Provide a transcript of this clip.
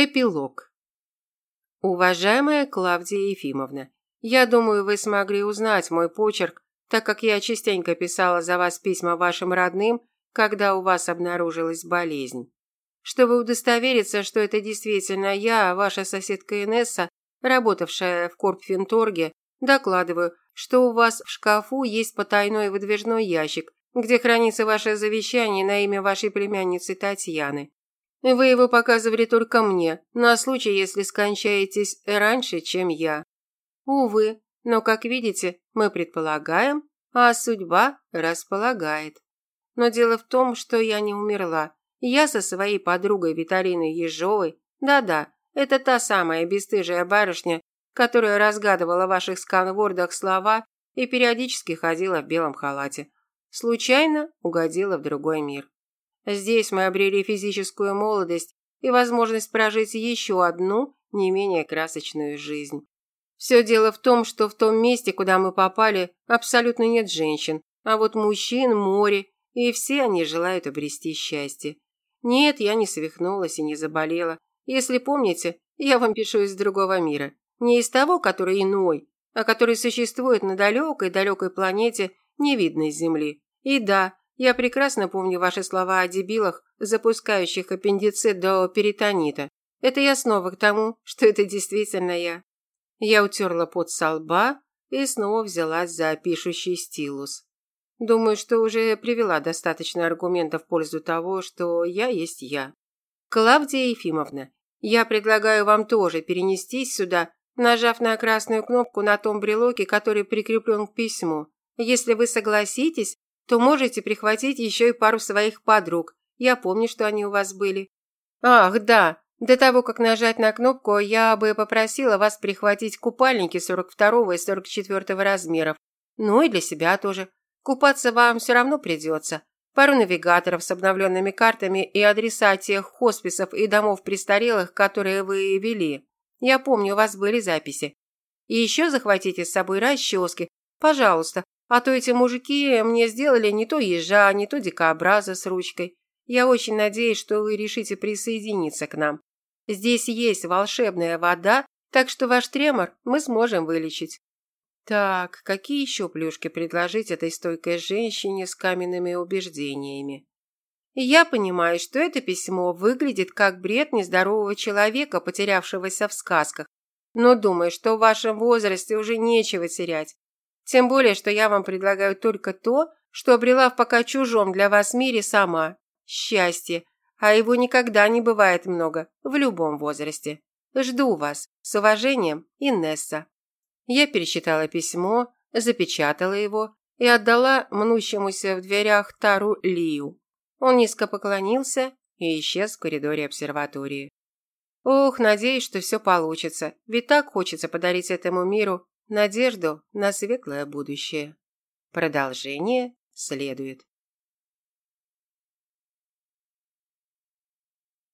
Эпилог. Уважаемая Клавдия Ефимовна, я думаю, вы смогли узнать мой почерк, так как я частенько писала за вас письма вашим родным, когда у вас обнаружилась болезнь. Чтобы удостовериться, что это действительно я, ваша соседка Инесса, работавшая в Корпфинторге, докладываю, что у вас в шкафу есть потайной выдвижной ящик, где хранится ваше завещание на имя вашей племянницы Татьяны. Вы его показывали только мне, на случай, если скончаетесь раньше, чем я. Увы, но, как видите, мы предполагаем, а судьба располагает. Но дело в том, что я не умерла. Я со своей подругой Виталиной Ежовой, да-да, это та самая бесстыжая барышня, которая разгадывала в ваших сканвордах слова и периодически ходила в белом халате. Случайно угодила в другой мир. Здесь мы обрели физическую молодость и возможность прожить еще одну, не менее красочную жизнь. Все дело в том, что в том месте, куда мы попали, абсолютно нет женщин, а вот мужчин море, и все они желают обрести счастье. Нет, я не свихнулась и не заболела. Если помните, я вам пишу из другого мира. Не из того, который иной, а который существует на далекой-далекой планете, невидной Земли. И да, я прекрасно помню ваши слова о дебилах, запускающих аппендицит до перитонита. Это я снова к тому, что это действительно я. Я утерла пот со лба и снова взялась за пишущий стилус. Думаю, что уже привела достаточно аргументов в пользу того, что я есть я. Клавдия Ефимовна, я предлагаю вам тоже перенестись сюда, нажав на красную кнопку на том брелоке, который прикреплен к письму. Если вы согласитесь, то можете прихватить еще и пару своих подруг. Я помню, что они у вас были. Ах, да. До того, как нажать на кнопку, я бы попросила вас прихватить купальники 42 и 44 размеров. Ну и для себя тоже. Купаться вам все равно придется. Пару навигаторов с обновленными картами и адреса тех хосписов и домов престарелых, которые вы вели. Я помню, у вас были записи. И еще захватите с собой расчески. Пожалуйста, а то эти мужики мне сделали не то ежа, не то дикообраза с ручкой. Я очень надеюсь, что вы решите присоединиться к нам. Здесь есть волшебная вода, так что ваш тремор мы сможем вылечить. Так, какие еще плюшки предложить этой стойкой женщине с каменными убеждениями? Я понимаю, что это письмо выглядит как бред нездорового человека, потерявшегося в сказках, но думаю, что в вашем возрасте уже нечего терять. Тем более, что я вам предлагаю только то, что обрела в пока чужом для вас мире сама. Счастье. А его никогда не бывает много, в любом возрасте. Жду вас. С уважением, Инесса. Я перечитала письмо, запечатала его и отдала мнущемуся в дверях Тару Лию. Он низко поклонился и исчез в коридоре обсерватории. Ох, надеюсь, что все получится, ведь так хочется подарить этому миру надежду на светлое будущее. Продолжение следует.